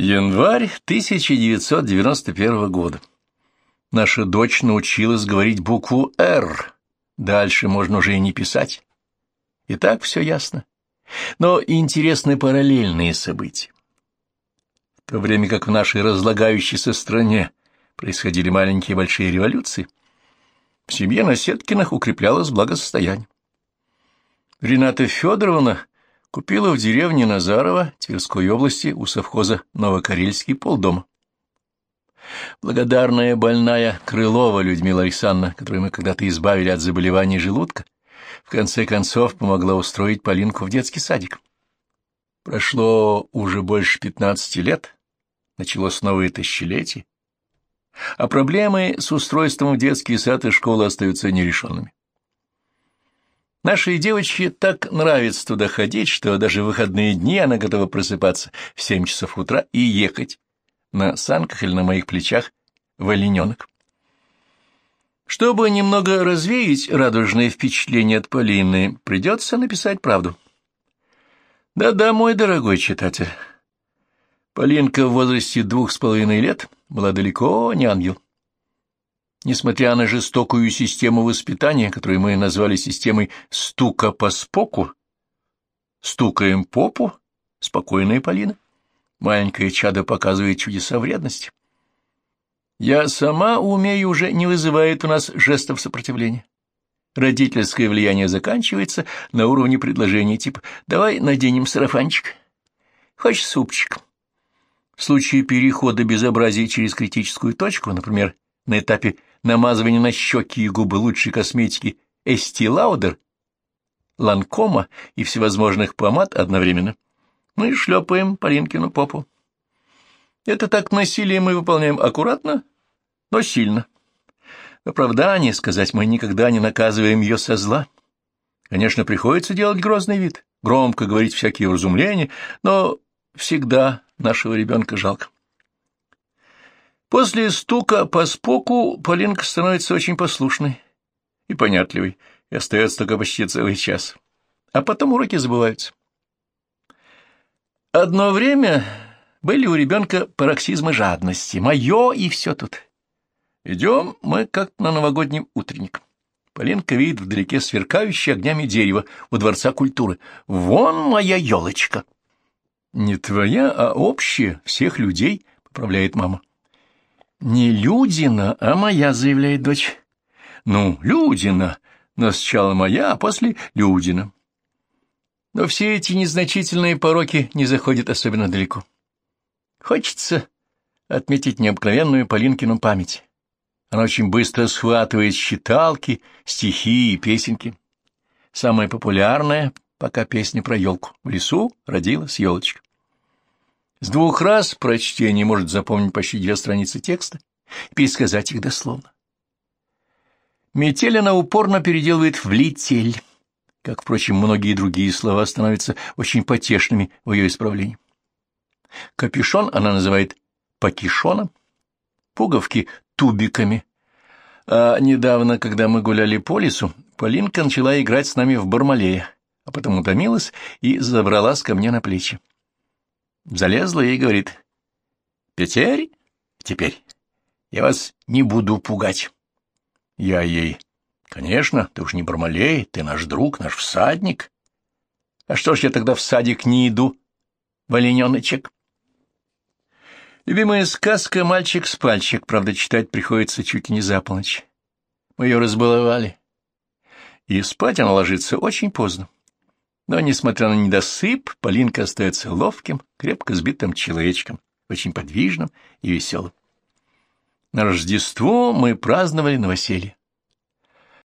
Январь 1991 года. Наша дочь научилась говорить букву «Р». Дальше можно уже и не писать. И так все ясно. Но интересны параллельные события. В то время как в нашей разлагающейся стране происходили маленькие и большие революции, в семье Насеткиных укреплялось благосостояние. Рената Федоровна купила в деревне Назарова Тверской области у совхоза Новокарельский полдома. Благодарная больная Крылова Людмила Александровна, которую мы когда-то избавили от заболеваний желудка, в конце концов помогла устроить Полинку в детский садик. Прошло уже больше пятнадцати лет, началось новое тысячелетие, а проблемы с устройством в детский сад и школы остаются нерешенными. Нашей девочке так нравится туда ходить, что даже в выходные дни она готова просыпаться в семь часов утра и ехать на санках или на моих плечах в олененок. Чтобы немного развеять радужные впечатления от Полины, придется написать правду. Да-да, мой дорогой читатель, Полинка в возрасте двух с половиной лет была далеко не ангел. Несмотря на жестокую систему воспитания, которую мы назвали системой «стука по споку», «стукаем попу», спокойная Полина, маленькое чадо показывает чудеса вредности. Я сама умею уже не вызывает у нас жестов сопротивления. Родительское влияние заканчивается на уровне предложения типа «давай наденем сарафанчик». Хочешь супчик? В случае перехода безобразия через критическую точку, например, на этапе намазывания на щеки и губы лучшей косметики Эсти Лаудер, Ланкома и всевозможных помад одновременно, мы шлепаем Полинкину попу. Это так насилие мы выполняем аккуратно, но сильно. В оправдании сказать мы никогда не наказываем ее со зла. Конечно, приходится делать грозный вид, громко говорить всякие разумления, но всегда нашего ребенка жалко. После стука по споку Полинка становится очень послушной и понятливой, и остается только почти целый час. А потом уроки забываются. Одно время были у ребенка пароксизмы жадности. Мое и все тут. Идем мы как на новогодний утренник. Полинка видит вдалеке сверкающее огнями дерево у Дворца культуры. Вон моя елочка. Не твоя, а общая, всех людей, поправляет мама. Не Людина, а моя, заявляет дочь. Ну, Людина, но сначала моя, а после Людина. Но все эти незначительные пороки не заходят особенно далеко. Хочется отметить необыкновенную Полинкину память. Она очень быстро схватывает считалки, стихи и песенки. Самая популярная пока песня про елку. В лесу родилась елочка. С двух раз прочтение может запомнить почти две страницы текста и пересказать их дословно. Метель она упорно переделывает в летель, как, впрочем, многие другие слова становятся очень потешными в ее исправлении. Капюшон она называет покишоном, пуговки — тубиками. А недавно, когда мы гуляли по лесу, Полинка начала играть с нами в бармалея, а потом утомилась и забралась ко мне на плечи. Залезла и говорит, «Теперь, теперь я вас не буду пугать». Я ей, «Конечно, ты уж не Бармалей, ты наш друг, наш всадник». «А что ж я тогда в садик не иду, валененочек?» Любимая сказка «Мальчик с пальчик», правда, читать приходится чуть не за полночь. Мы ее разбаловали. И спать она ложится очень поздно. Но, несмотря на недосып, Полинка остается ловким, крепко сбитым человечком, очень подвижным и веселым. На Рождество мы праздновали новоселье.